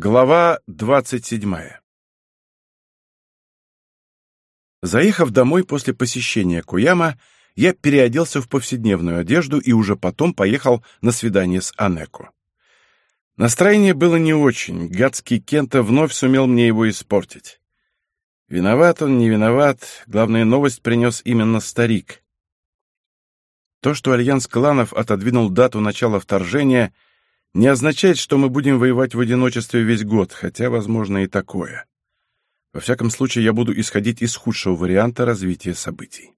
Глава двадцать седьмая Заехав домой после посещения Куяма, я переоделся в повседневную одежду и уже потом поехал на свидание с Анеку. Настроение было не очень, гадский Кента вновь сумел мне его испортить. Виноват он, не виноват, главная новость принес именно старик. То, что Альянс кланов отодвинул дату начала вторжения — не означает, что мы будем воевать в одиночестве весь год, хотя, возможно, и такое. Во всяком случае, я буду исходить из худшего варианта развития событий.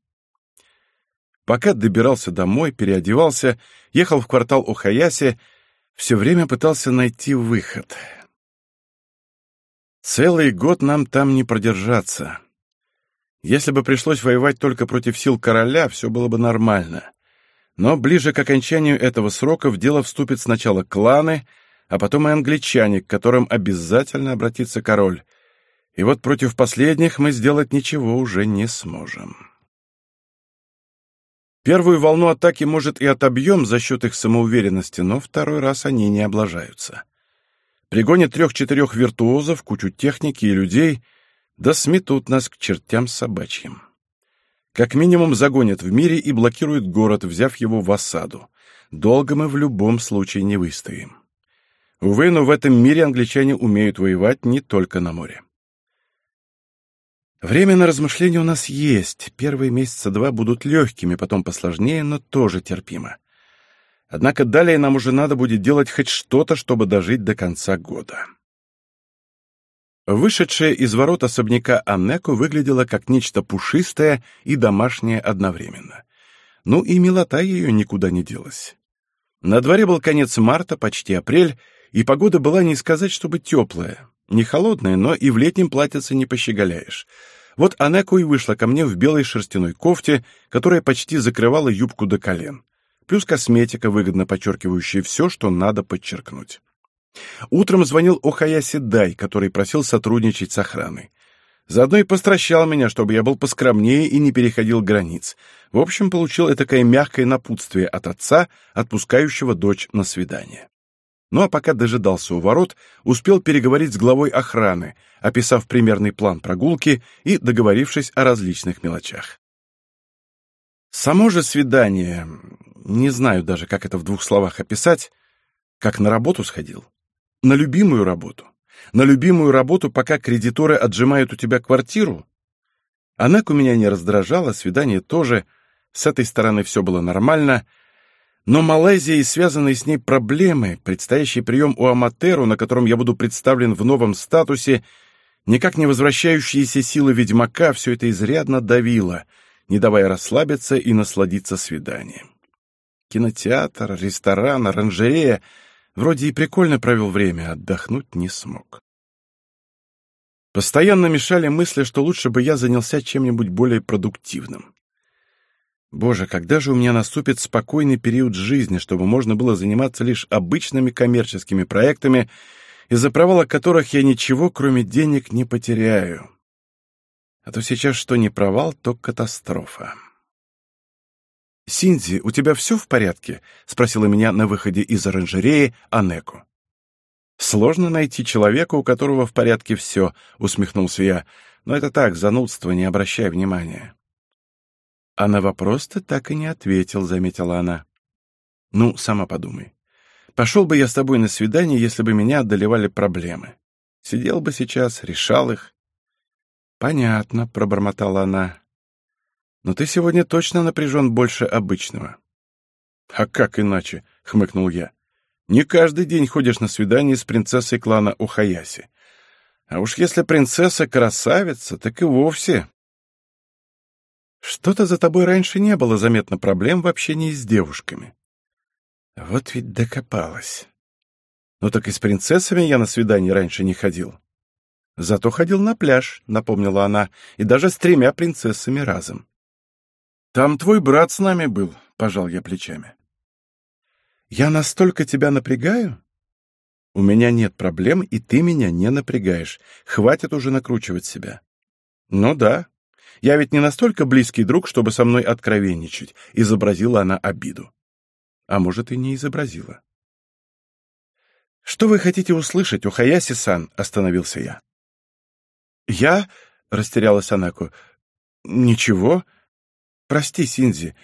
Пока добирался домой, переодевался, ехал в квартал Охаяси, все время пытался найти выход. Целый год нам там не продержаться. Если бы пришлось воевать только против сил короля, все было бы нормально. Но ближе к окончанию этого срока в дело вступят сначала кланы, а потом и англичане, к которым обязательно обратится король. И вот против последних мы сделать ничего уже не сможем. Первую волну атаки, может, и отобьем за счет их самоуверенности, но второй раз они не облажаются. Пригонят трех-четырех виртуозов, кучу техники и людей, да сметут нас к чертям собачьим. Как минимум загонят в мире и блокируют город, взяв его в осаду. Долго мы в любом случае не выстоим. Увы, но в этом мире англичане умеют воевать не только на море. Время на размышления у нас есть. Первые месяца два будут легкими, потом посложнее, но тоже терпимо. Однако далее нам уже надо будет делать хоть что-то, чтобы дожить до конца года. Вышедшая из ворот особняка Аннеку выглядела как нечто пушистое и домашнее одновременно. Ну и милота ее никуда не делась. На дворе был конец марта, почти апрель, и погода была не сказать, чтобы теплая. Не холодная, но и в летнем платьице не пощеголяешь. Вот Анеку и вышла ко мне в белой шерстяной кофте, которая почти закрывала юбку до колен. Плюс косметика, выгодно подчеркивающая все, что надо подчеркнуть. Утром звонил Охаяси Дай, который просил сотрудничать с охраной. Заодно и постращал меня, чтобы я был поскромнее и не переходил границ. В общем, получил этакое мягкое напутствие от отца, отпускающего дочь на свидание. Ну а пока дожидался у ворот, успел переговорить с главой охраны, описав примерный план прогулки и договорившись о различных мелочах. Само же свидание, не знаю даже, как это в двух словах описать, как на работу сходил. На любимую работу. На любимую работу, пока кредиторы отжимают у тебя квартиру. Она у меня не раздражала, свидание тоже. С этой стороны все было нормально. Но Малайзия и связанные с ней проблемы, предстоящий прием у Аматеру, на котором я буду представлен в новом статусе, никак не возвращающиеся силы ведьмака, все это изрядно давило, не давая расслабиться и насладиться свиданием. Кинотеатр, ресторан, оранжерея — Вроде и прикольно провел время, отдохнуть не смог. Постоянно мешали мысли, что лучше бы я занялся чем-нибудь более продуктивным. Боже, когда же у меня наступит спокойный период жизни, чтобы можно было заниматься лишь обычными коммерческими проектами, из-за провала которых я ничего, кроме денег, не потеряю? А то сейчас что не провал, то катастрофа. «Синдзи, у тебя все в порядке?» — спросила меня на выходе из оранжереи Анеку. «Сложно найти человека, у которого в порядке все», — усмехнулся я. «Но это так, занудство, не обращай внимания». А на вопрос ты так и не ответил, — заметила она. «Ну, сама подумай. Пошел бы я с тобой на свидание, если бы меня одолевали проблемы. Сидел бы сейчас, решал их». «Понятно», — пробормотала она. Но ты сегодня точно напряжен больше обычного. А как иначе? хмыкнул я. Не каждый день ходишь на свидание с принцессой клана Ухаяси. А уж если принцесса красавица, так и вовсе. Что-то за тобой раньше не было заметно проблем в общении с девушками. Вот ведь докопалась. Ну так и с принцессами я на свидание раньше не ходил. Зато ходил на пляж, напомнила она, и даже с тремя принцессами разом. «Там твой брат с нами был», — пожал я плечами. «Я настолько тебя напрягаю?» «У меня нет проблем, и ты меня не напрягаешь. Хватит уже накручивать себя». «Ну да. Я ведь не настолько близкий друг, чтобы со мной откровенничать», — изобразила она обиду. А может, и не изобразила. «Что вы хотите услышать, Ухаяси-сан?» — остановился я. «Я?» — растерялась Анаку. «Ничего. Прости, Синзи.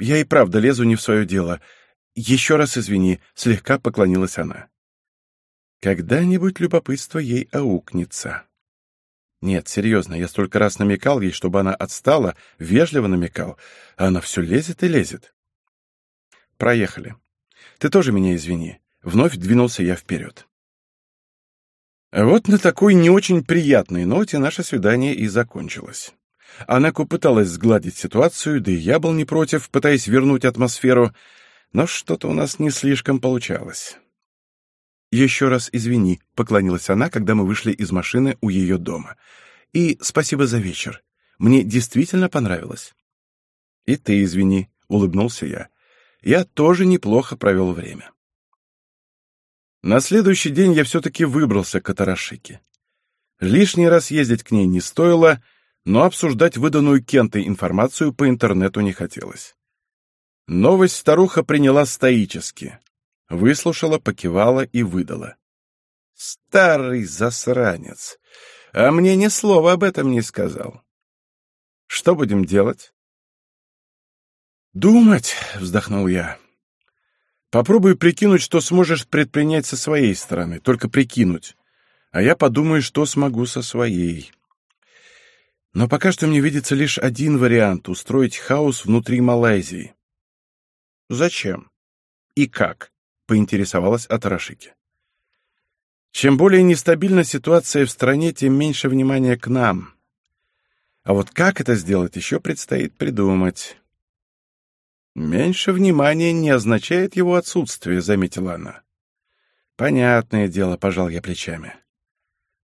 Я и правда лезу не в свое дело. Еще раз извини», — слегка поклонилась она. «Когда-нибудь любопытство ей аукнется». Нет, серьезно, я столько раз намекал ей, чтобы она отстала, вежливо намекал, а она все лезет и лезет. Проехали. Ты тоже меня извини. Вновь двинулся я вперед. Вот на такой не очень приятной ноте наше свидание и закончилось. Анаку пыталась сгладить ситуацию, да и я был не против, пытаясь вернуть атмосферу, но что-то у нас не слишком получалось. «Еще раз извини», — поклонилась она, когда мы вышли из машины у ее дома. «И спасибо за вечер. Мне действительно понравилось». «И ты извини», — улыбнулся я. «Я тоже неплохо провел время». На следующий день я все-таки выбрался к Атарашике. Лишний раз ездить к ней не стоило, но обсуждать выданную Кентой информацию по интернету не хотелось. Новость старуха приняла стоически. Выслушала, покивала и выдала. «Старый засранец! А мне ни слова об этом не сказал. Что будем делать?» «Думать!» — вздохнул я. Попробуй прикинуть, что сможешь предпринять со своей стороны, только прикинуть. А я подумаю, что смогу со своей. Но пока что мне видится лишь один вариант — устроить хаос внутри Малайзии. Зачем? И как? — поинтересовалась Атарашики. Чем более нестабильна ситуация в стране, тем меньше внимания к нам. А вот как это сделать, еще предстоит придумать. «Меньше внимания не означает его отсутствие», — заметила она. «Понятное дело», — пожал я плечами.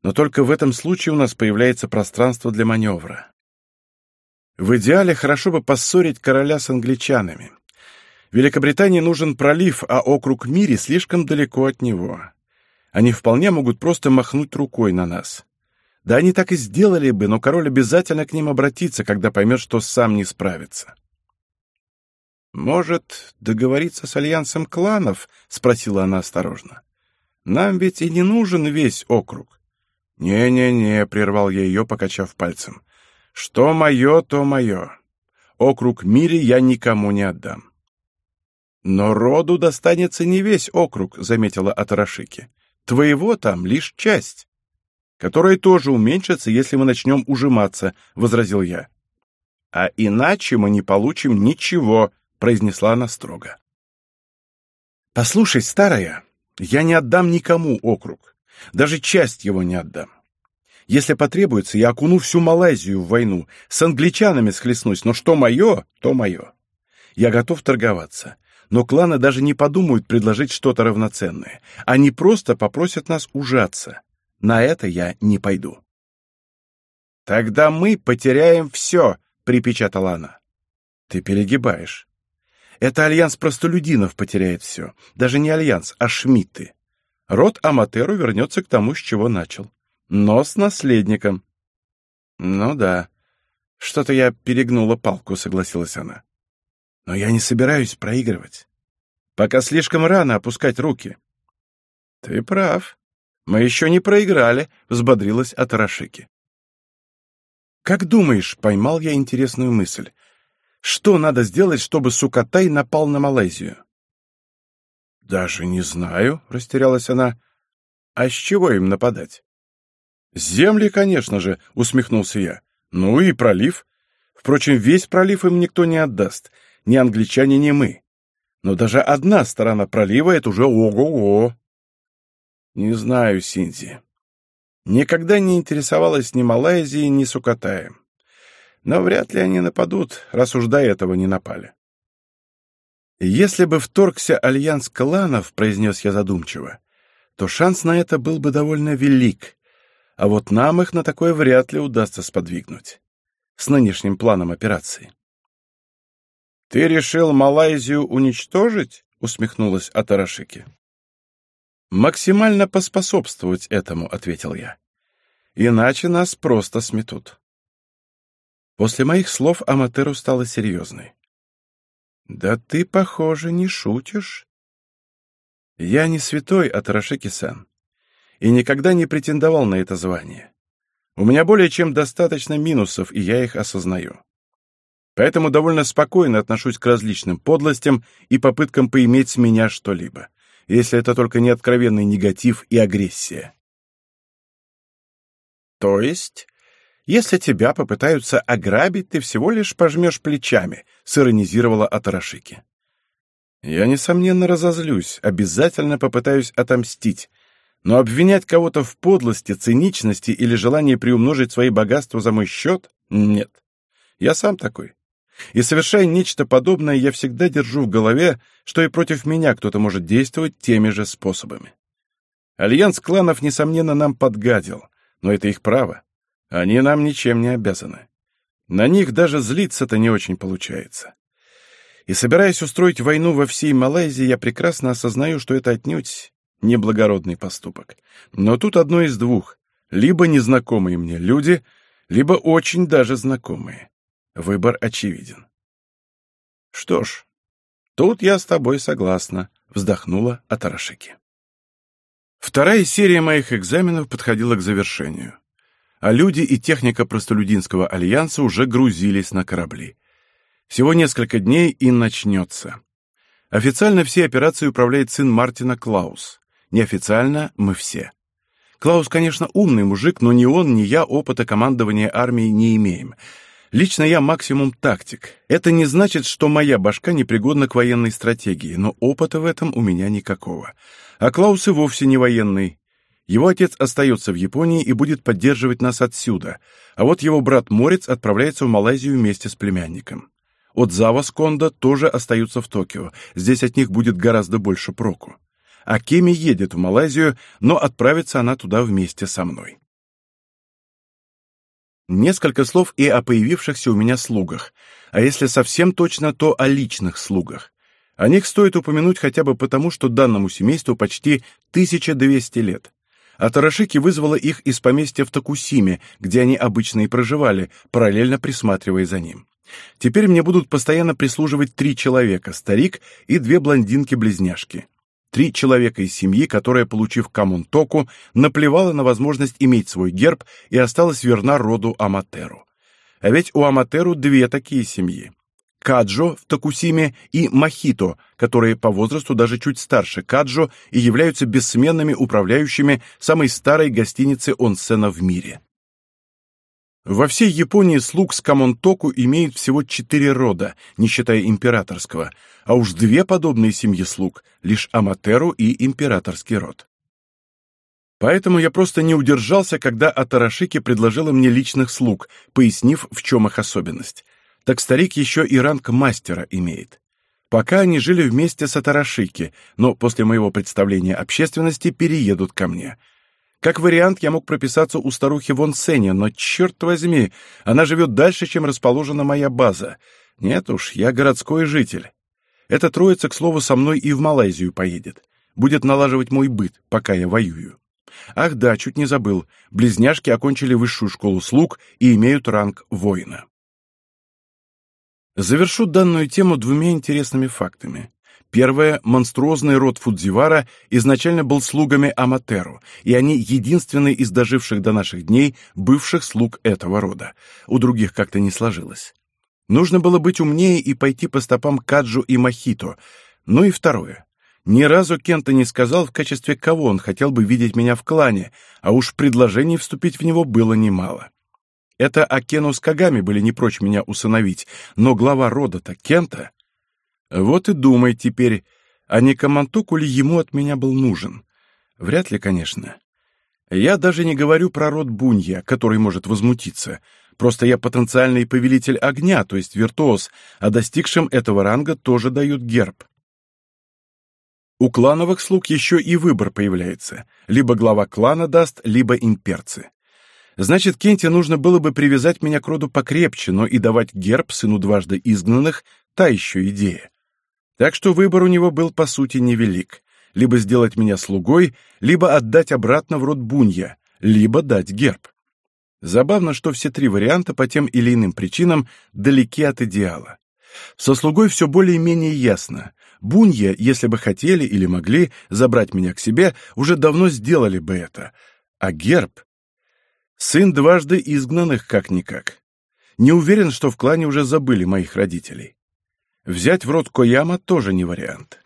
«Но только в этом случае у нас появляется пространство для маневра. В идеале хорошо бы поссорить короля с англичанами. Великобритании нужен пролив, а округ Мири слишком далеко от него. Они вполне могут просто махнуть рукой на нас. Да они так и сделали бы, но король обязательно к ним обратится, когда поймет, что сам не справится». «Может, договориться с альянсом кланов?» — спросила она осторожно. «Нам ведь и не нужен весь округ». «Не-не-не», — прервал я ее, покачав пальцем. «Что мое, то мое. Округ мире я никому не отдам». «Но роду достанется не весь округ», — заметила Атарашики. «Твоего там лишь часть, которая тоже уменьшится, если мы начнем ужиматься», — возразил я. «А иначе мы не получим ничего», — произнесла она строго. «Послушай, старая, я не отдам никому округ, даже часть его не отдам. Если потребуется, я окуну всю Малайзию в войну, с англичанами схлестнусь, но что мое, то мое. Я готов торговаться, но кланы даже не подумают предложить что-то равноценное. Они просто попросят нас ужаться. На это я не пойду». «Тогда мы потеряем все», — припечатала она. «Ты перегибаешь. Это альянс простолюдинов потеряет все. Даже не альянс, а шмидты. Род Аматеру вернется к тому, с чего начал. Но с наследником. Ну да. Что-то я перегнула палку, согласилась она. Но я не собираюсь проигрывать. Пока слишком рано опускать руки. Ты прав. Мы еще не проиграли, взбодрилась Атарашики. Как думаешь, поймал я интересную мысль. Что надо сделать, чтобы Сукатай напал на Малайзию? «Даже не знаю», — растерялась она. «А с чего им нападать?» земли, конечно же», — усмехнулся я. «Ну и пролив. Впрочем, весь пролив им никто не отдаст. Ни англичане, ни мы. Но даже одна сторона пролива — это уже ого-го». «Не знаю, Синзи. Никогда не интересовалась ни Малайзией, ни Сукатаем. Но вряд ли они нападут, раз уж до этого не напали. «Если бы вторгся альянс кланов», — произнес я задумчиво, то шанс на это был бы довольно велик, а вот нам их на такое вряд ли удастся сподвигнуть. С нынешним планом операции. «Ты решил Малайзию уничтожить?» — усмехнулась Атарашики. «Максимально поспособствовать этому», — ответил я. «Иначе нас просто сметут». После моих слов Аматеру стала серьезной. «Да ты, похоже, не шутишь». Я не святой, Атарашики-сан, и никогда не претендовал на это звание. У меня более чем достаточно минусов, и я их осознаю. Поэтому довольно спокойно отношусь к различным подлостям и попыткам поиметь с меня что-либо, если это только не откровенный негатив и агрессия. То есть, если тебя попытаются ограбить, ты всего лишь пожмешь плечами, сиронизировала Атарашики. Я, несомненно, разозлюсь, обязательно попытаюсь отомстить, но обвинять кого-то в подлости, циничности или желании приумножить свои богатства за мой счет — нет. Я сам такой. И совершая нечто подобное, я всегда держу в голове, что и против меня кто-то может действовать теми же способами. Альянс кланов, несомненно, нам подгадил, но это их право. Они нам ничем не обязаны. На них даже злиться-то не очень получается. И собираясь устроить войну во всей Малайзии, я прекрасно осознаю, что это отнюдь неблагородный поступок. Но тут одно из двух. Либо незнакомые мне люди, либо очень даже знакомые. Выбор очевиден. Что ж, тут я с тобой согласна, вздохнула Атарашики. Вторая серия моих экзаменов подходила к завершению, а люди и техника простолюдинского альянса уже грузились на корабли. Всего несколько дней и начнется. Официально все операции управляет сын Мартина Клаус. Неофициально мы все. Клаус, конечно, умный мужик, но ни он, ни я опыта командования армией не имеем — Лично я максимум тактик. Это не значит, что моя башка непригодна к военной стратегии, но опыта в этом у меня никакого. А Клаус и вовсе не военный. Его отец остается в Японии и будет поддерживать нас отсюда, а вот его брат Морец отправляется в Малайзию вместе с племянником. От Зава с Кондо тоже остаются в Токио, здесь от них будет гораздо больше проку. А Кеми едет в Малайзию, но отправится она туда вместе со мной. Несколько слов и о появившихся у меня слугах, а если совсем точно, то о личных слугах. О них стоит упомянуть хотя бы потому, что данному семейству почти 1200 лет. А Тарашики вызвала их из поместья в Токусиме, где они обычно и проживали, параллельно присматривая за ним. Теперь мне будут постоянно прислуживать три человека, старик и две блондинки-близняшки. Три человека из семьи, которая, получив Камунтоку, наплевала на возможность иметь свой герб и осталась верна роду Аматеру. А ведь у Аматеру две такие семьи. Каджо в Токусиме и Махито, которые по возрасту даже чуть старше Каджо и являются бессменными управляющими самой старой гостиницы Онсена в мире. Во всей Японии слуг с Камонтоку имеют всего четыре рода, не считая императорского, а уж две подобные семьи слуг, лишь Аматеру и императорский род. Поэтому я просто не удержался, когда Атарашики предложила мне личных слуг, пояснив, в чем их особенность. Так старик еще и ранг мастера имеет. Пока они жили вместе с Атарашики, но после моего представления общественности переедут ко мне — как вариант, я мог прописаться у старухи Вон Сеня, но, черт возьми, она живет дальше, чем расположена моя база. Нет уж, я городской житель. Эта троица, к слову, со мной и в Малайзию поедет. Будет налаживать мой быт, пока я воюю. Ах да, чуть не забыл. Близняшки окончили высшую школу слуг и имеют ранг воина. Завершу данную тему двумя интересными фактами. Первое, монструозный род Фудзивара изначально был слугами Аматеру, и они единственные из доживших до наших дней бывших слуг этого рода. У других как-то не сложилось. Нужно было быть умнее и пойти по стопам Каджу и Махито. Ну и второе. Ни разу Кента не сказал, в качестве кого он хотел бы видеть меня в клане, а уж предложений вступить в него было немало. Это Акену с Кагами были не прочь меня усыновить, но глава рода-то Кента... Вот и думай теперь, а не Камантуку ли ему от меня был нужен? Вряд ли, конечно. Я даже не говорю про род Бунья, который может возмутиться. Просто я потенциальный повелитель огня, то есть виртуоз, а достигшим этого ранга тоже дают герб. У клановых слуг еще и выбор появляется. Либо глава клана даст, либо имперцы. Значит, Кенте нужно было бы привязать меня к роду покрепче, но и давать герб сыну дважды изгнанных — та еще идея. Так что выбор у него был, по сути, невелик. Либо сделать меня слугой, либо отдать обратно в род Бунья, либо дать герб. Забавно, что все три варианта по тем или иным причинам далеки от идеала. Со слугой все более-менее ясно. Бунья, если бы хотели или могли забрать меня к себе, уже давно сделали бы это. А герб... Сын дважды изгнанных как-никак. Не уверен, что в клане уже забыли моих родителей. Взять в рот Кояма тоже не вариант.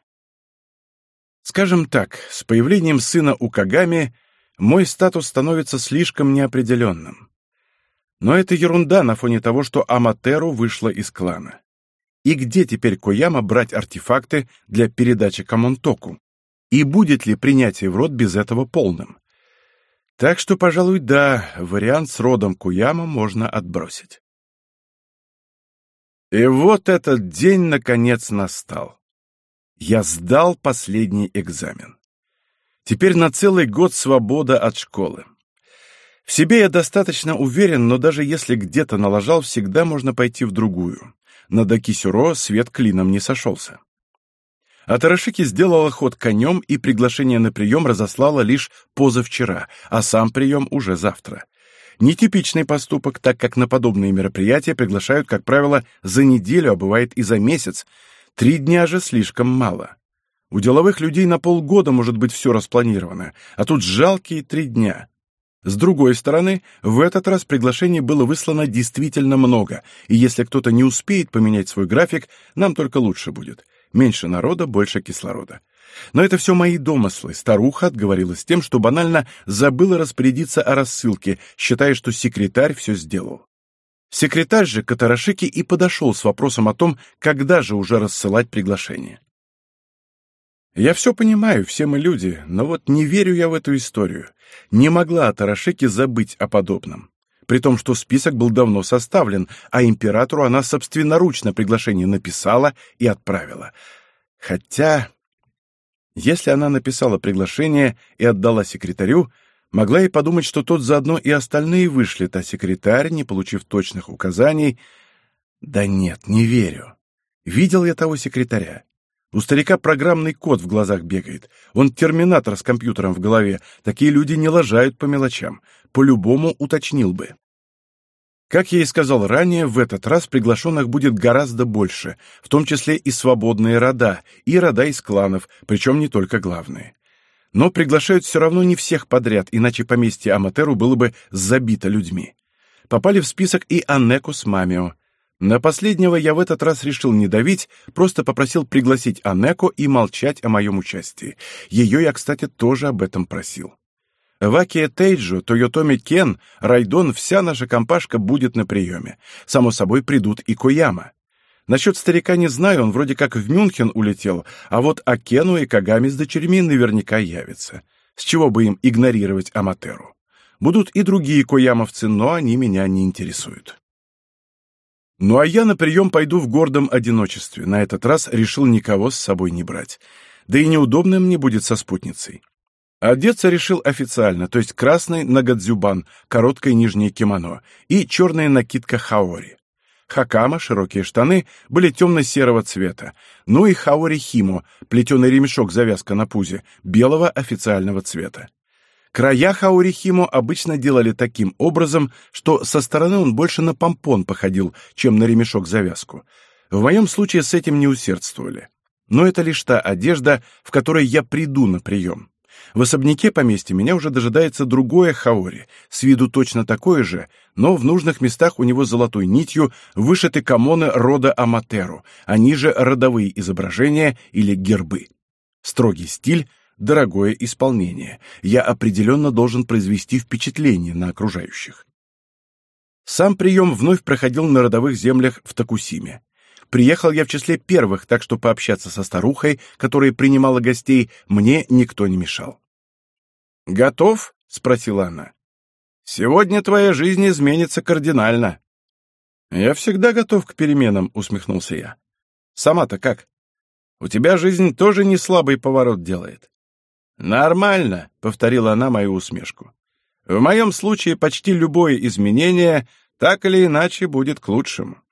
Скажем так, с появлением сына у Кагами мой статус становится слишком неопределенным. Но это ерунда на фоне того, что Аматеру вышла из клана. И где теперь Кояма брать артефакты для передачи Камонтоку? И будет ли принятие в рот без этого полным? Так что, пожалуй, да, вариант с родом Куяма можно отбросить. И вот этот день, наконец, настал. Я сдал последний экзамен. Теперь на целый год свобода от школы. В себе я достаточно уверен, но даже если где-то налажал, всегда можно пойти в другую. На Дакисюро свет клином не сошелся. А Тарашики сделала ход конем и приглашение на прием разослала лишь позавчера, а сам прием уже завтра. Нетипичный поступок, так как на подобные мероприятия приглашают, как правило, за неделю, а бывает и за месяц. Три дня же слишком мало. У деловых людей на полгода может быть все распланировано, а тут жалкие три дня. С другой стороны, в этот раз приглашений было выслано действительно много, и если кто-то не успеет поменять свой график, нам только лучше будет. Меньше народа, больше кислорода. Но это все мои домыслы. Старуха отговорилась тем, что банально забыла распорядиться о рассылке, считая, что секретарь все сделал. Секретарь же Катарашики и подошел с вопросом о том, когда же уже рассылать приглашение. Я все понимаю, все мы люди, но вот не верю я в эту историю. Не могла Тарашики забыть о подобном при том, что список был давно составлен, а императору она собственноручно приглашение написала и отправила. Хотя, если она написала приглашение и отдала секретарю, могла и подумать, что тот заодно и остальные вышлет, а секретарь, не получив точных указаний... Да нет, не верю. Видел я того секретаря. У старика программный код в глазах бегает. Он терминатор с компьютером в голове. Такие люди не лажают по мелочам. По-любому уточнил бы. Как я и сказал ранее, в этот раз приглашенных будет гораздо больше, в том числе и свободные рода, и рода из кланов, причем не только главные. Но приглашают все равно не всех подряд, иначе поместье Аматеру было бы забито людьми. Попали в список и Анеку с Мамио. На последнего я в этот раз решил не давить, просто попросил пригласить Анеко и молчать о моем участии. Ее я, кстати, тоже об этом просил. Вакия Тейджу, Тойотоми Кен, Райдон, вся наша компашка будет на приеме. Само собой, придут и Кояма. Насчет старика не знаю, он вроде как в Мюнхен улетел, а вот Акену и Кагами с дочерьми наверняка явятся. С чего бы им игнорировать Аматеру? Будут и другие коямовцы, но они меня не интересуют. Ну а я на прием пойду в гордом одиночестве. На этот раз решил никого с собой не брать. Да и неудобно мне будет со спутницей. Одеться решил официально, то есть красный нагадзюбан, короткое нижнее кимоно, и черная накидка хаори. Хакама, широкие штаны, были темно-серого цвета. Ну и хаори химо, плетеный ремешок-завязка на пузе, белого официального цвета. Края хаурихимо обычно делали таким образом, что со стороны он больше на помпон походил, чем на ремешок-завязку. В моем случае с этим не усердствовали. Но это лишь та одежда, в которой я приду на прием. В особняке поместья меня уже дожидается другое хаори, с виду точно такое же, но в нужных местах у него золотой нитью вышиты камоны рода Аматеру, они же родовые изображения или гербы. Строгий стиль, дорогое исполнение. Я определенно должен произвести впечатление на окружающих. Сам прием вновь проходил на родовых землях в Такусиме. Приехал я в числе первых, так что пообщаться со старухой, которая принимала гостей, мне никто не мешал. «Готов?» — спросила она. «Сегодня твоя жизнь изменится кардинально». «Я всегда готов к переменам», — усмехнулся я. «Сама-то как? У тебя жизнь тоже не слабый поворот делает. «Нормально», — повторила она мою усмешку. «В моем случае почти любое изменение так или иначе будет к лучшему».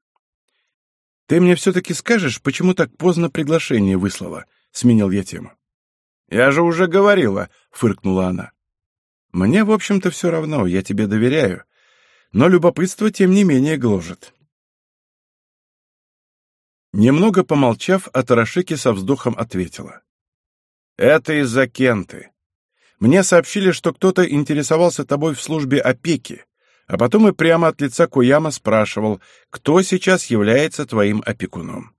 «Ты мне все-таки скажешь, почему так поздно приглашение выслала?» — сменил я тему. «Я же уже говорила», — фыркнула она. «Мне, в общем-то, все равно, я тебе доверяю. Но любопытство, тем не менее, гложет». Немного помолчав, Атарашики со вздохом ответила. «Это из-за Кенты. Мне сообщили, что кто-то интересовался тобой в службе опеки, а потом и прямо от лица Куяма спрашивал, кто сейчас является твоим опекуном».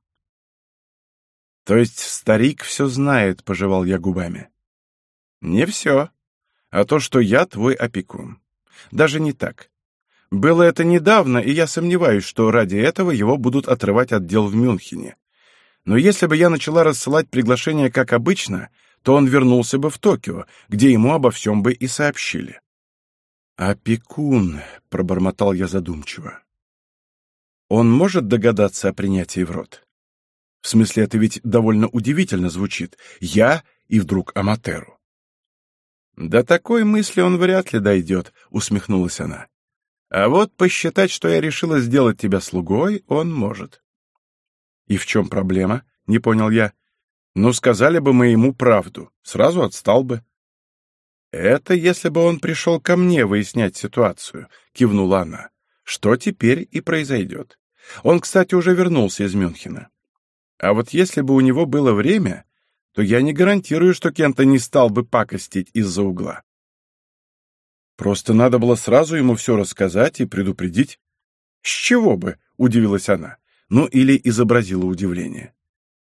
«То есть старик все знает», — пожевал я губами. «Не все, а то, что я твой опекун. Даже не так. Было это недавно, и я сомневаюсь, что ради этого его будут отрывать от дел в Мюнхене. Но если бы я начала рассылать приглашения как обычно, то он вернулся бы в Токио, где ему обо всем бы и сообщили. «Опекун», — пробормотал я задумчиво. «Он может догадаться о принятии в рот?» «В смысле, это ведь довольно удивительно звучит. Я и вдруг Аматеру». «До такой мысли он вряд ли дойдет», — усмехнулась она. А вот посчитать, что я решила сделать тебя слугой, он может. И в чем проблема? Не понял я. Ну, сказали бы мы ему правду, сразу отстал бы. Это если бы он пришел ко мне выяснять ситуацию, кивнула она. Что теперь и произойдет. Он, кстати, уже вернулся из Мюнхена. А вот если бы у него было время, то я не гарантирую, что Кента не стал бы пакостить из-за угла. Просто надо было сразу ему все рассказать и предупредить. «С чего бы?» — удивилась она. Ну, или изобразила удивление.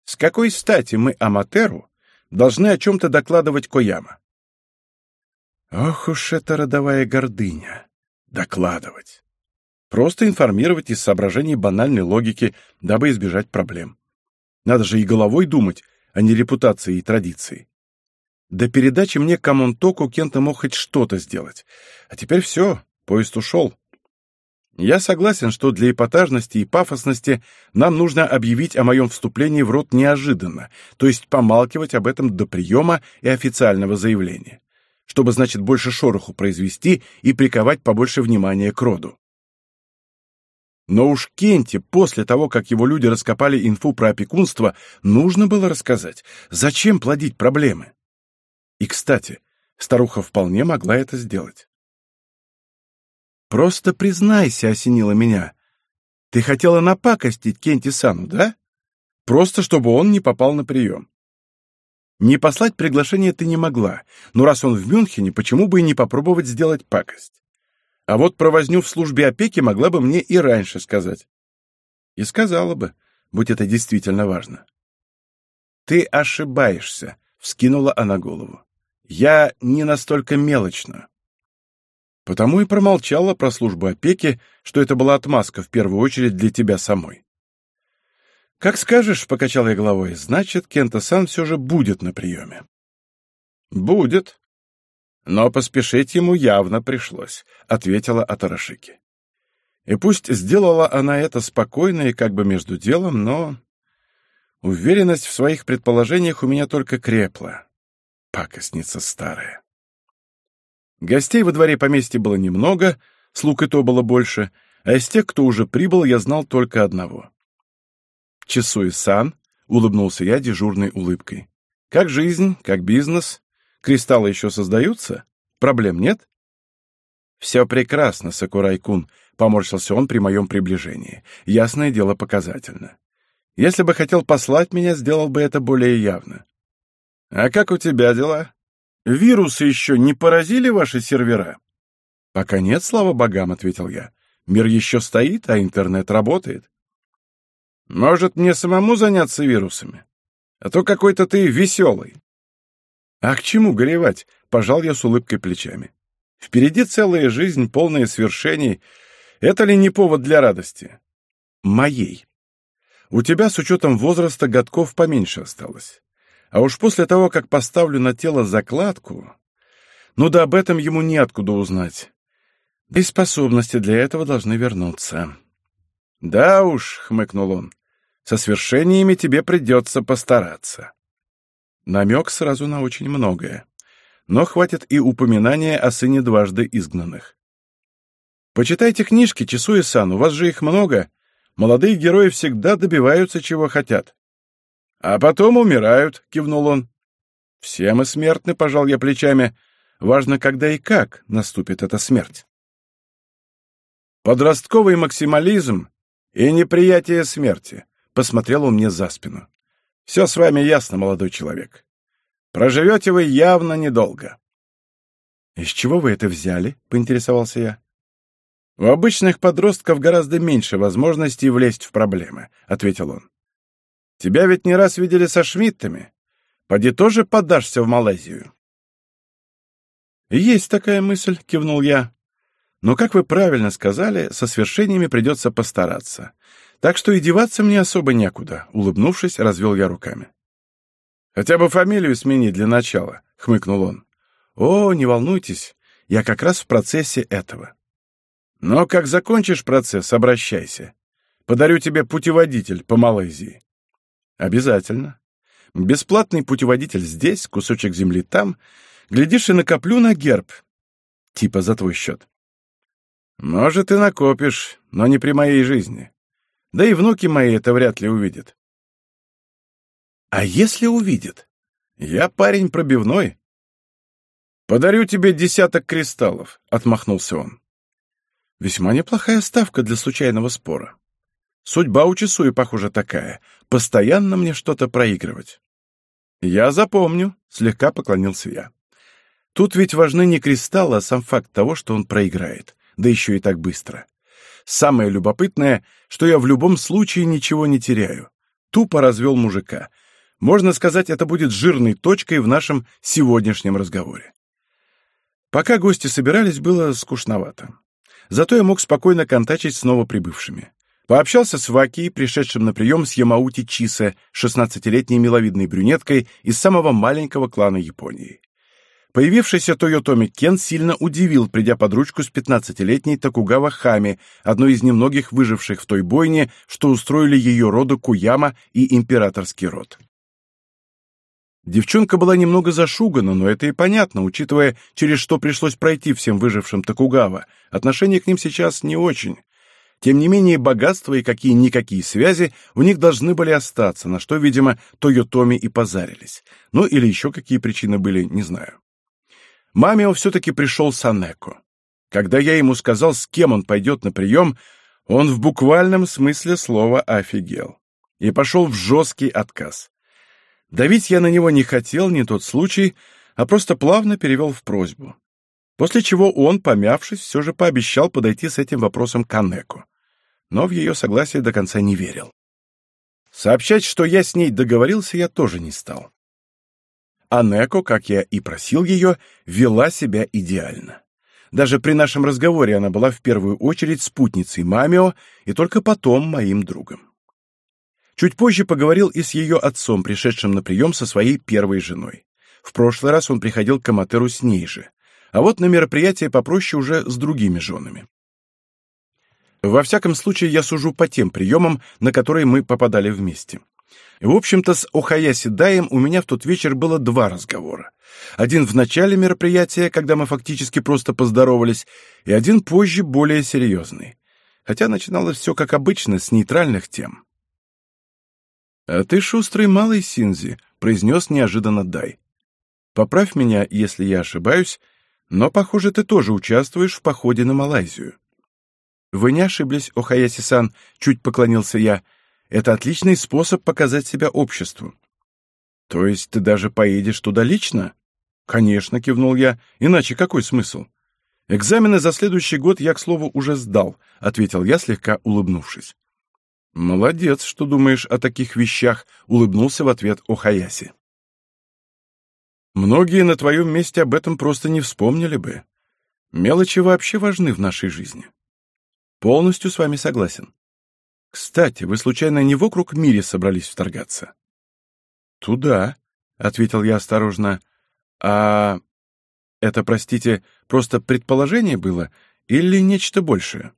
«С какой стати мы, Аматеру, должны о чем-то докладывать Кояма?» Ох уж эта родовая гордыня! Докладывать! Просто информировать из соображений банальной логики, дабы избежать проблем. Надо же и головой думать, а не репутацией и традицией. До передачи мне Камонтоку Кента мог хоть что-то сделать. А теперь все, поезд ушел. Я согласен, что для эпатажности и пафосности нам нужно объявить о моем вступлении в рот неожиданно, то есть помалкивать об этом до приема и официального заявления, чтобы, значит, больше шороху произвести и приковать побольше внимания к роду. Но уж Кенте, после того, как его люди раскопали инфу про опекунство, нужно было рассказать, зачем плодить проблемы. И, кстати, старуха вполне могла это сделать. «Просто признайся», — осенило меня. «Ты хотела напакостить Кенти-сану, да? Просто чтобы он не попал на прием. Не послать приглашение ты не могла, но раз он в Мюнхене, почему бы и не попробовать сделать пакость? А вот про возню в службе опеки могла бы мне и раньше сказать. И сказала бы, будь это действительно важно. Ты ошибаешься, вскинула она голову. «Я не настолько мелочна». Потому и промолчала про службу опеки, что это была отмазка в первую очередь для тебя самой. «Как скажешь», — покачал я головой, — «значит, Кента-сан все же будет на приеме». «Будет. Но поспешить ему явно пришлось», — ответила Атарашики. И пусть сделала она это спокойно и как бы между делом, но Уверенность в своих предположениях у меня только крепла. Пакостница старая. Гостей во дворе поместья было немного, слуг и то было больше, а из тех, кто уже прибыл, я знал только одного. «Часуи-сан», — улыбнулся я дежурной улыбкой. «Как жизнь, как бизнес? Кристаллы еще создаются? Проблем нет?» «Все прекрасно, Сакурай-кун», — поморщился он при моем приближении. «Ясное дело, показательно. Если бы хотел послать меня, сделал бы это более явно. А как у тебя дела? Вирусы еще не поразили ваши сервера? Пока нет, слава богам, ответил я. Мир еще стоит, а интернет работает. Может, мне самому заняться вирусами? А то какой-то ты веселый. А к чему горевать? Пожал я с улыбкой плечами. Впереди целая жизнь, полная свершений. Это ли не повод для радости? Моей. У тебя с учетом возраста годков поменьше осталось. А уж после того, как поставлю на тело закладку... Ну да об этом ему неоткуда узнать. И способности для этого должны вернуться. «Да уж», — хмыкнул он, — «со свершениями тебе придется постараться». Намек сразу на очень многое. Но хватит и упоминания о сыне дважды изгнанных. «Почитайте книжки, Чесуя-сан, у вас же их много молодые герои всегда добиваются, чего хотят. А потом умирают, кивнул он. Все мы смертны, пожал я плечами. Важно, когда и как наступит эта смерть. Подростковый максимализм и неприятие смерти, посмотрел он мне за спину. «Все с вами ясно, молодой человек. Проживете вы явно недолго». «Из чего вы это взяли?» — поинтересовался я. «У обычных подростков гораздо меньше возможностей влезть в проблемы», — ответил он. «Тебя ведь не раз видели со Шмидтами. Поди тоже подашься в Малайзию». «Есть такая мысль», — кивнул я. «Но, как вы правильно сказали, со свершениями придется постараться. Так что и деваться мне особо некуда», — улыбнувшись, развел я руками. «Хотя бы фамилию смени для начала», — хмыкнул он. «О, не волнуйтесь, я как раз в процессе этого». «Но как закончишь процесс, обращайся. Подарю тебе путеводитель по Малайзии». «Обязательно. Бесплатный путеводитель здесь, кусочек земли там, Глядишь, и накоплю на герб. Типа за твой счет. Может, и накопишь, но не при моей жизни. Да и внуки мои это вряд ли увидят. А если увидят? Я парень пробивной. Подарю тебе десяток кристаллов, — отмахнулся он. Весьма неплохая ставка для случайного спора. Судьба у Чесуи, похоже, такая. Постоянно мне что-то проигрывать. Я запомню, — слегка поклонился я. Тут ведь важны не кристаллы, а сам факт того, что он проиграет, да еще и так быстро. Самое любопытное, что я в любом случае ничего не теряю. Тупо развел мужика. Можно сказать, это будет жирной точкой в нашем сегодняшнем разговоре. Пока гости собирались, было скучновато. Зато я мог спокойно контачить с новоприбывшими. Пообщался с Ваки, пришедшим на прием с Ямаути Чисе, 16-летней миловидной брюнеткой из самого маленького клана Японии. Появившийся Тойотоми Кен сильно удивил, придя под ручку с 15-летней Токугава Хами, одной из немногих выживших в той бойне, что устроили ее роду Куяма и императорский род. Девчонка была немного зашугана, но это и понятно, учитывая, через что пришлось пройти всем выжившим Токугава. Отношения к ним сейчас не очень. Тем не менее, богатство и какие-никакие связи у них должны были остаться, на что, видимо, Тойотоми и позарились. Ну или еще какие причины были, не знаю. Мамио все-таки пришел с Анеко. Когда я ему сказал, с кем он пойдет на прием, он в буквальном смысле слова офигел и пошел в жесткий отказ. Давить я на него не хотел, не тот случай, а просто плавно перевел в просьбу. После чего он, помявшись, все же пообещал подойти с этим вопросом к Анеку. Но в ее согласие до конца не верил. Сообщать, что я с ней договорился, я тоже не стал. Анеко, как я и просил ее, вела себя идеально. Даже при нашем разговоре она была в первую очередь спутницей Мамио и только потом моим другом. Чуть позже поговорил и с ее отцом, пришедшим на прием со своей первой женой. В прошлый раз он приходил к Аматеру с ней же, а вот на мероприятие попроще уже с другими женами. Во всяком случае, я сужу по тем приемам, на которые мы попадали вместе. В общем-то, с Охаяси Даем у меня в тот вечер было два разговора. Один в начале мероприятия, когда мы фактически просто поздоровались, и один позже, более серьезный. Хотя начиналось все как обычно, с нейтральных тем. «А ты шустрый малый, Синзи», — произнес неожиданно Дай. «Поправь меня, если я ошибаюсь, но, похоже, ты тоже участвуешь в походе на Малайзию». «Вы не ошиблись, Охаяси-сан», — чуть поклонился я, — это отличный способ показать себя обществу. То есть ты даже поедешь туда лично? Конечно, кивнул я. Иначе какой смысл? Экзамены за следующий год я, к слову, уже сдал, ответил я, слегка улыбнувшись. Молодец, что думаешь о таких вещах, улыбнулся в ответ Охаяси. Многие на твоем месте об этом просто не вспомнили бы. Мелочи вообще важны в нашей жизни. Полностью с вами согласен. «Кстати, вы случайно не в округ мире собрались вторгаться?» «Туда», — ответил я осторожно. «А это, простите, просто предположение было или нечто большее?»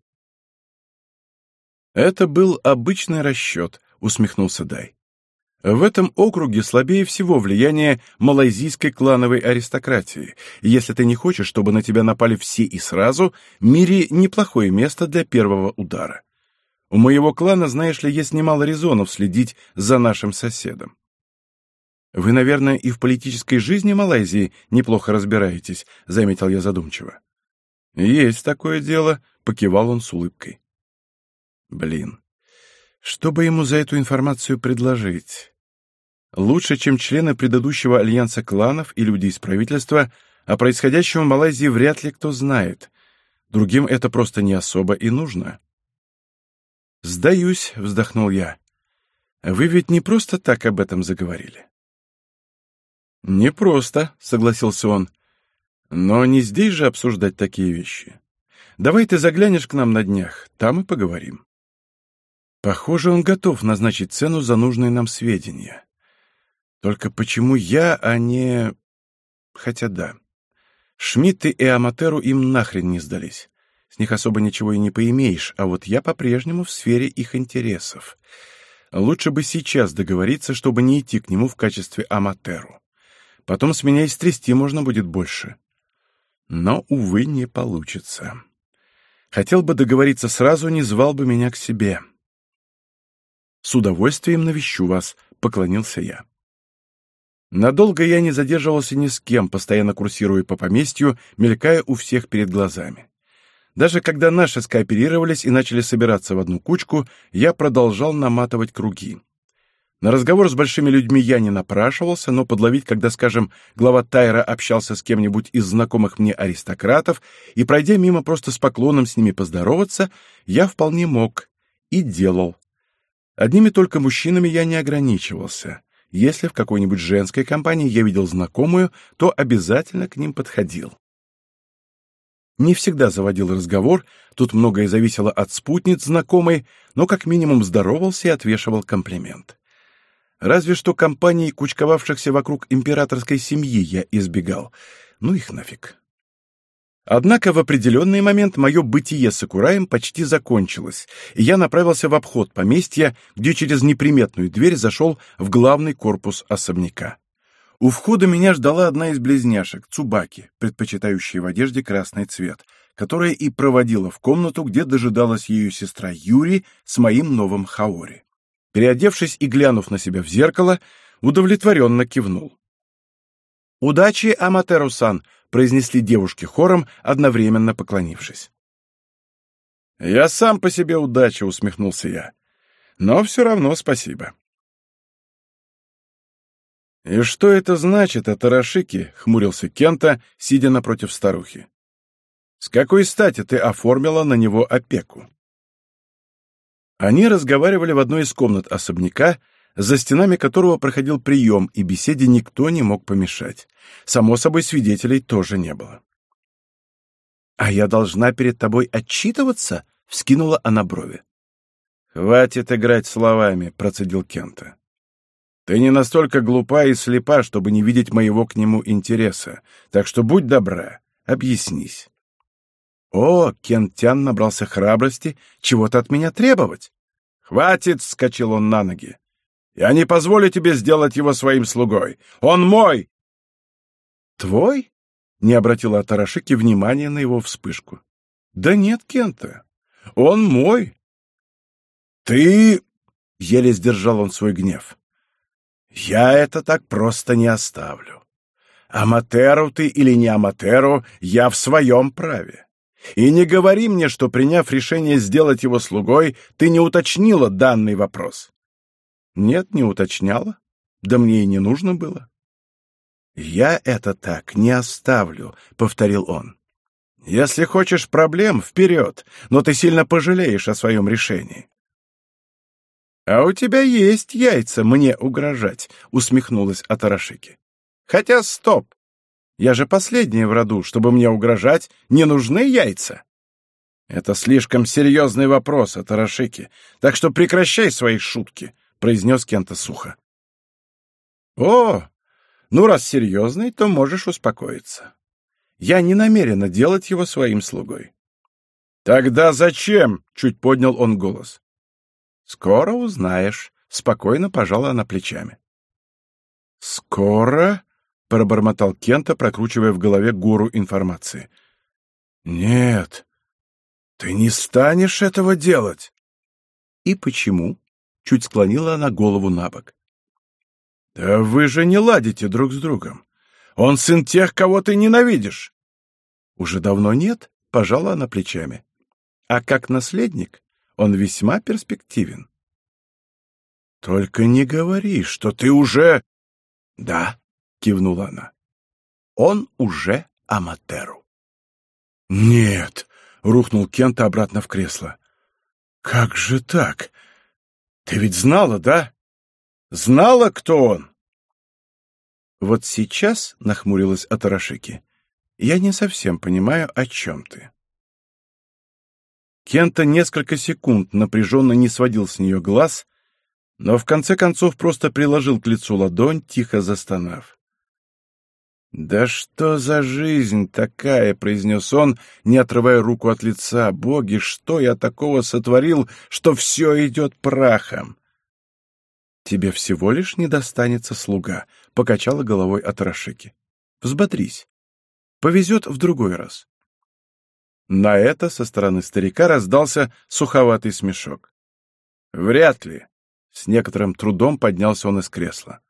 «Это был обычный расчет», — усмехнулся Дай. В этом округе слабее всего влияние малайзийской клановой аристократии. Если ты не хочешь, чтобы на тебя напали все и сразу, Мири — неплохое место для первого удара. У моего клана, знаешь ли, есть немало резонов следить за нашим соседом. Вы, наверное, и в политической жизни Малайзии неплохо разбираетесь, заметил я задумчиво. Есть такое дело, покивал он с улыбкой. Блин. Что бы ему за эту информацию предложить? Лучше, чем члены предыдущего альянса кланов и люди из правительства, о происходящем в Малайзии вряд ли кто знает. Другим это просто не особо и нужно. «Сдаюсь», — вздохнул я. «Вы ведь не просто так об этом заговорили». «Не просто», — согласился он. «Но не здесь же обсуждать такие вещи. Давай ты заглянешь к нам на днях, там и поговорим». Похоже, он готов назначить цену за нужные нам сведения. Только почему я, а не... Хотя да. Шмидты и Аматеру им нахрен не сдались. С них особо ничего и не поимеешь, а вот я по-прежнему в сфере их интересов. Лучше бы сейчас договориться, чтобы не идти к нему в качестве Аматеру. Потом с меня и стрясти можно будет больше. Но, увы, не получится. Хотел бы договориться сразу, не звал бы меня к себе. С удовольствием навещу вас, — поклонился я. Надолго я не задерживался ни с кем, постоянно курсируя по поместью, мелькая у всех перед глазами. Даже когда наши скооперировались и начали собираться в одну кучку, я продолжал наматывать круги. На разговор с большими людьми я не напрашивался, но подловить, когда, скажем, глава Тайра общался с кем-нибудь из знакомых мне аристократов и, пройдя мимо просто с поклоном с ними поздороваться, я вполне мог и делал. Одними только мужчинами я не ограничивался. Если в какой-нибудь женской компании я видел знакомую, то обязательно к ним подходил. Не всегда заводил разговор, тут многое зависело от спутниц знакомой, но как минимум здоровался и отвешивал комплимент. Разве что компаний, кучковавшихся вокруг императорской семьи, я избегал. Ну их нафиг. Однако в определенный момент мое бытие с Акураем почти закончилось, и я направился в обход поместья, где через неприметную дверь зашел в главный корпус особняка. У входа меня ждала одна из близняшек, Цубаки, предпочитающая в одежде красный цвет, которая и проводила в комнату, где дожидалась ее сестра Юри с моим новым Хаори. Переодевшись и глянув на себя в зеркало, удовлетворенно кивнул. «Удачи, Аматеру-сан!» — произнесли девушки хором, одновременно поклонившись. «Я сам по себе удача», — усмехнулся я. «Но все равно спасибо». «И что это значит, Атарашики?» — хмурился Кента, сидя напротив старухи. «С какой стати ты оформила на него опеку?» Они разговаривали в одной из комнат особняка, за стенами которого проходил прием, и беседе никто не мог помешать. Само собой, свидетелей тоже не было. «А я должна перед тобой отчитываться?» — вскинула она брови. «Хватит играть словами», — процедил Кента. Ты не настолько глупа и слепа, чтобы не видеть моего к нему интереса, так что будь добра, объяснись. О, Кентян набрался храбрости, чего-то от меня требовать. Хватит, вскочил он на ноги. Я не позволю тебе сделать его своим слугой. Он мой. Твой? Не обратила Тарашики внимания на его вспышку. Да нет, Кента. Он мой. Ты... Еле сдержал он свой гнев. Я это так просто не оставлю. Аматеру ты или не аматеру, я в своем праве. И не говори мне, что, приняв решение сделать его слугой, ты не уточнила данный вопрос. Нет, не уточняла. Да мне и не нужно было. Я это так не оставлю, повторил он. Если хочешь проблем, вперед, но ты сильно пожалеешь о своем решении. «А у тебя есть яйца мне угрожать», — усмехнулась Атарашики. «Хотя стоп! Я же последняя в роду, чтобы мне угрожать, не нужны яйца». «Это слишком серьезный вопрос, Атарашики, так что прекращай свои шутки», — произнес Кента сухо. «О, ну раз серьезный, то можешь успокоиться. Я не намерена делать его своим слугой». «Тогда зачем?» — чуть поднял он голос. «Скоро узнаешь», — спокойно пожала она плечами. «Скоро?» — пробормотал Кента, прокручивая в голове гору информации. «Нет, ты не станешь этого делать!» «И почему?» — чуть склонила она голову на бок. «Да вы же не ладите друг с другом. Он сын тех, кого ты ненавидишь!» «Уже давно нет», — пожала она плечами. «А как наследник он весьма перспективен. Только не говори, что ты уже... Да, кивнула она. Он уже Аматеру. Нет, рухнул Кента обратно в кресло. Как же так? Ты ведь знала, да? Знала, кто он? Вот сейчас, нахмурилась Атарашики, я не совсем понимаю, о чем ты. Кента несколько секунд напряженно не сводил с нее глаз, но в конце концов просто приложил к лицу ладонь, тихо застонав. «Да что за жизнь такая?» — произнес он, не отрывая руку от лица. «Боги, что я такого сотворил, что все идет прахом?» «Тебе всего лишь не достанется слуга», — покачала головой от Рашики. «Взбодрись. Повезет в другой раз». На это со стороны старика раздался суховатый смешок. «Вряд ли», с некоторым трудом поднялся он из кресла.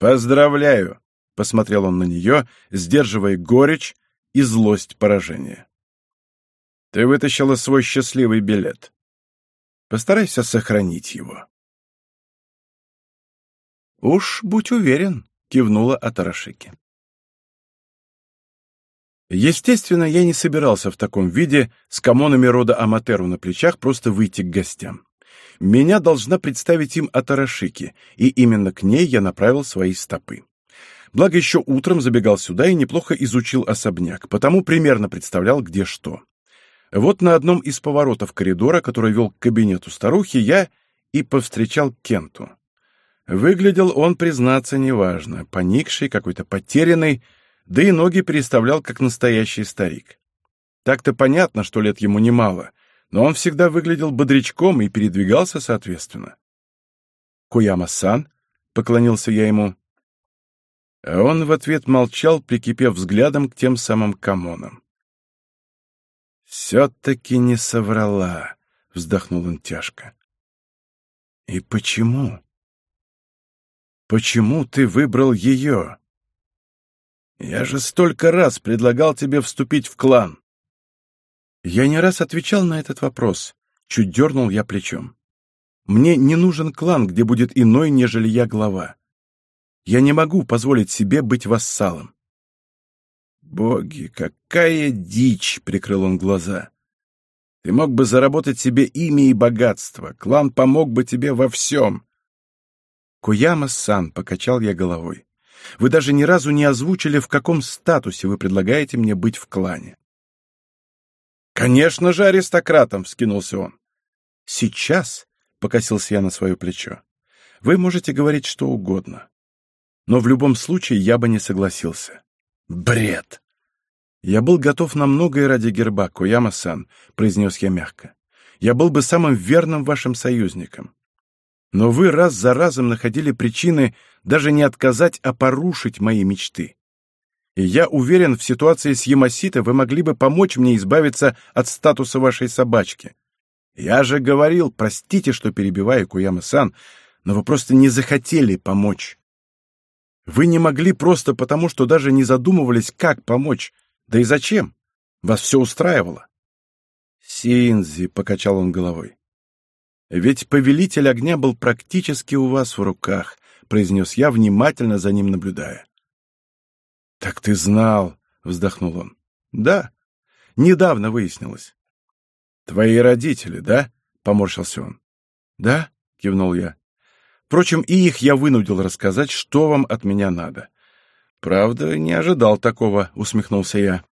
«Поздравляю!» — посмотрел он на нее, сдерживая горечь и злость поражения. «Ты вытащила свой счастливый билет. Постарайся сохранить его». «Уж будь уверен», — кивнула Атарашики. Естественно, я не собирался в таком виде с камонами рода Аматеру на плечах просто выйти к гостям меня должна представить им Атарашики, и именно к ней я направил свои стопы. Благо еще утром забегал сюда и неплохо изучил особняк, потому примерно представлял, где что. Вот на одном из поворотов коридора, который вел к кабинету старухи, я и повстречал Кенту. Выглядел он, признаться, неважно, поникший, какой-то потерянный, да и ноги переставлял, как настоящий старик. Так-то понятно, что лет ему немало, но он всегда выглядел бодрячком и передвигался соответственно. «Куяма-сан», — поклонился я ему. А он в ответ молчал, прикипев взглядом к тем самым камонам. «Все-таки не соврала», — вздохнул он тяжко. «И почему? Почему ты выбрал ее? Я же столько раз предлагал тебе вступить в клан. Я не раз отвечал на этот вопрос. Чуть дернул я плечом. Мне не нужен клан, где будет иной, нежели я глава. Я не могу позволить себе быть вассалом. «Боги, какая дичь!» — прикрыл он глаза. «Ты мог бы заработать себе имя и богатство. Клан помог бы тебе во всем». «Куяма-сан», — покачал я головой. «Вы даже ни разу не озвучили, в каком статусе вы предлагаете мне быть в клане». «Конечно же аристократом!» — вскинулся он. «Сейчас», — покосился я на свое плечо, — «вы можете говорить что угодно. Но в любом случае я бы не согласился». «Бред!» «Я был готов на многое ради герба, Куяма-сан», — произнес я мягко. «Я был бы самым верным вашим союзником. Но вы раз за разом находили причины даже не отказать, а порушить мои мечты. И я уверен, в ситуации с Ямасита вы могли бы помочь мне избавиться от статуса вашей собачки. Я же говорил, простите, что перебиваю, Куяма-сан, но вы просто не захотели помочь. Вы не могли просто потому, что даже не задумывались, как помочь. Да и зачем? Вас все устраивало. Синзи, — покачал он головой. Ведь повелитель огня был практически у вас в руках, — произнес я, внимательно за ним наблюдая. «Так ты знал!» — вздохнул он. «Да, недавно выяснилось». «Твои родители, да?» — поморщился он. «Да», — кивнул я. «Впрочем, и их я вынудил рассказать, что вам от меня надо». «Правда, не ожидал такого», — усмехнулся я.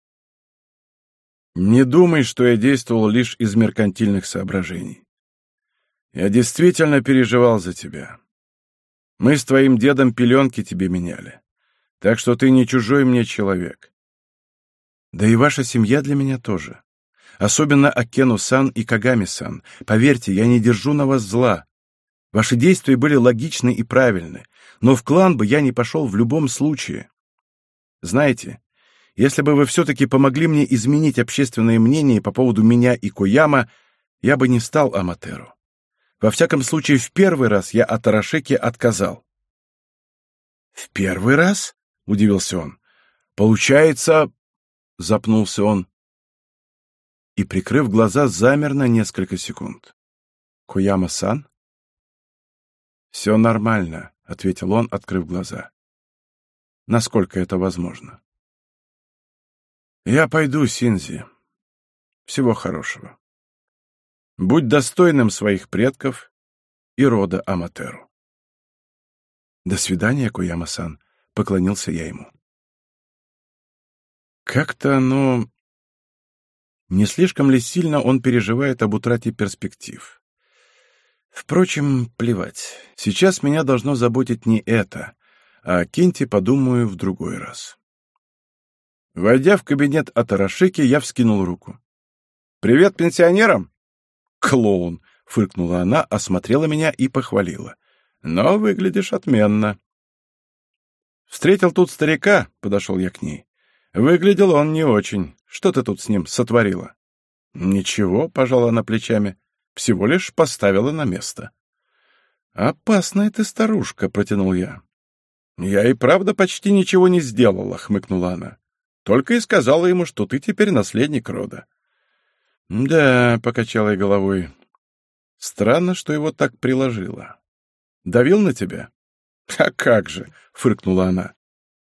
«Не думай, что я действовал лишь из меркантильных соображений. Я действительно переживал за тебя. Мы с твоим дедом пеленки тебе меняли. Так что ты не чужой мне человек. Да и ваша семья для меня тоже. Особенно Акену-сан и Кагами-сан. Поверьте, я не держу на вас зла. Ваши действия были логичны и правильны, но в клан бы я не пошел в любом случае. Знаете, если бы вы все-таки помогли мне изменить общественное мнение по поводу меня и Кояма, я бы не стал Аматеру. Во всяком случае, в первый раз я от Арашеки отказал. «В первый раз?» — удивился он. «Получается...» — запнулся он. И, прикрыв глаза, замер на несколько секунд. «Куяма-сан?» «Все нормально», — ответил он, открыв глаза. «Насколько это возможно?» «Я пойду, Синзи. Всего хорошего. Будь достойным своих предков и рода Аматеру». «До свидания, Куяма-сан», — поклонился я ему. Как-то оно... Не слишком ли сильно он переживает об утрате перспектив? Впрочем, плевать. Сейчас меня должно заботить не это, а о Кенте подумаю в другой раз. Войдя в кабинет Атарашики, я вскинул руку. «Привет пенсионерам!» «Клоун!» — фыркнула она, осмотрела меня и похвалила. «Но выглядишь отменно». «Встретил тут старика», — подошел я к ней. «Выглядел он не очень. Что ты тут с ним сотворила?» «Ничего», — пожала она плечами всего лишь поставила на место. «Опасная ты старушка», — протянул я. «Я и правда почти ничего не сделала», — хмыкнула она. «Только и сказала ему, что ты теперь наследник рода». «Да», — покачала я головой. «Странно, что его так приложило. Давил на тебя?» «А как же», — фыркнула она.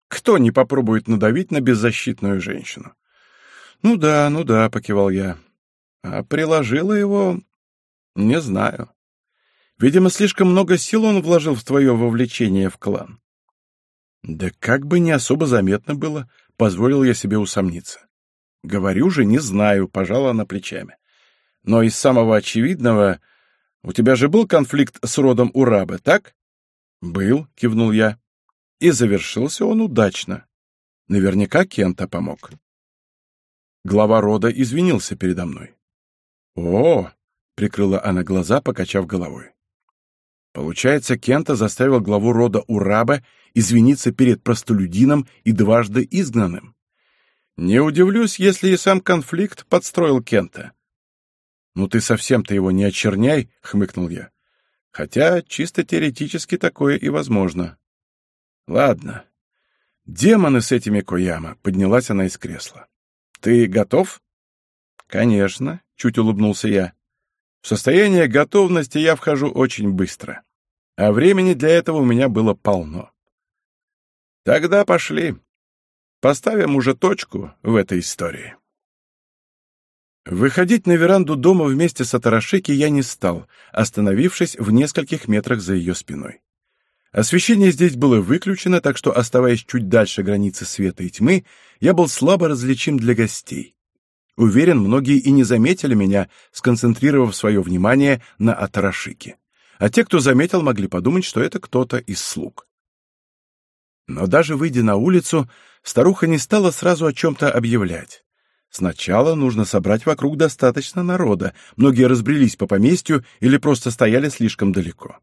«Кто не попробует надавить на беззащитную женщину?» «Ну да, ну да», — покивал я. «А приложила его не знаю. Видимо, слишком много сил он вложил в твое вовлечение в клан. Да как бы не особо заметно было, позволил я себе усомниться. Говорю же, не знаю, пожала она плечами. Но из самого очевидного, у тебя же был конфликт с родом Урабы, так? Был, кивнул я. И завершился он удачно. Наверняка Кента помог. Глава рода извинился передо мной. О, Прикрыла она глаза, покачав головой. Получается, Кента заставил главу рода Ураба извиниться перед простолюдином и дважды изгнанным. Не удивлюсь, если и сам конфликт подстроил Кента. «Ну ты совсем-то его не очерняй», — хмыкнул я. «Хотя чисто теоретически такое и возможно». «Ладно. Демоны с этими Кояма», — поднялась она из кресла. «Ты готов?» «Конечно», — чуть улыбнулся я. В состояние готовности я вхожу очень быстро, а времени для этого у меня было полно. Тогда пошли. Поставим уже точку в этой истории. Выходить на веранду дома вместе с Атарашики я не стал, остановившись в нескольких метрах за ее спиной. Освещение здесь было выключено, так что, оставаясь чуть дальше границы света и тьмы, я был слабо различим для гостей. Уверен, многие и не заметили меня, сконцентрировав свое внимание на Атарашике. А те, кто заметил, могли подумать, что это кто-то из слуг. Но даже выйдя на улицу, старуха не стала сразу о чем-то объявлять. Сначала нужно собрать вокруг достаточно народа, многие разбрелись по поместью или просто стояли слишком далеко.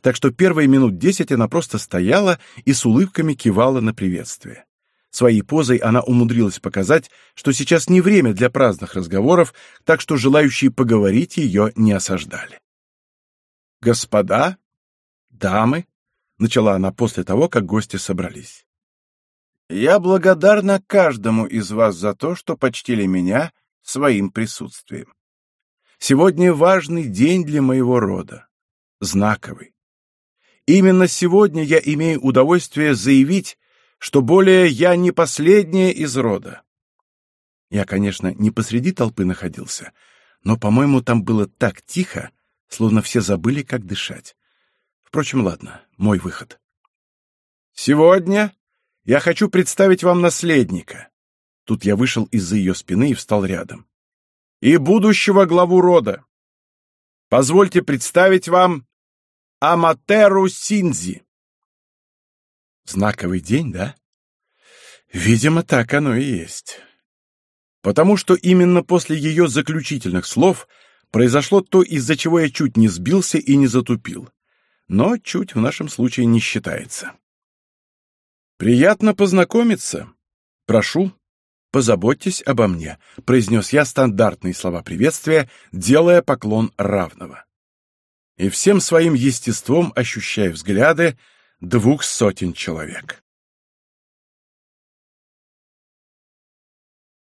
Так что первые минут десять она просто стояла и с улыбками кивала на приветствие. Своей позой она умудрилась показать, что сейчас не время для праздных разговоров, так что желающие поговорить ее не осаждали. «Господа, дамы», — начала она после того, как гости собрались, — «я благодарна каждому из вас за то, что почтили меня своим присутствием. Сегодня важный день для моего рода, знаковый. Именно сегодня я имею удовольствие заявить, что более я не последняя из рода. Я, конечно, не посреди толпы находился, но, по-моему, там было так тихо, словно все забыли, как дышать. Впрочем, ладно, мой выход. Сегодня я хочу представить вам наследника. Тут я вышел из-за ее спины и встал рядом. И будущего главу рода. Позвольте представить вам Аматеру Синзи. Знаковый день, да? Видимо, так оно и есть. Потому что именно после ее заключительных слов произошло то, из-за чего я чуть не сбился и не затупил. Но чуть в нашем случае не считается. «Приятно познакомиться. Прошу, позаботьтесь обо мне», — произнес я стандартные слова приветствия, делая поклон равного. И всем своим естеством ощущая взгляды, двух сотен человек.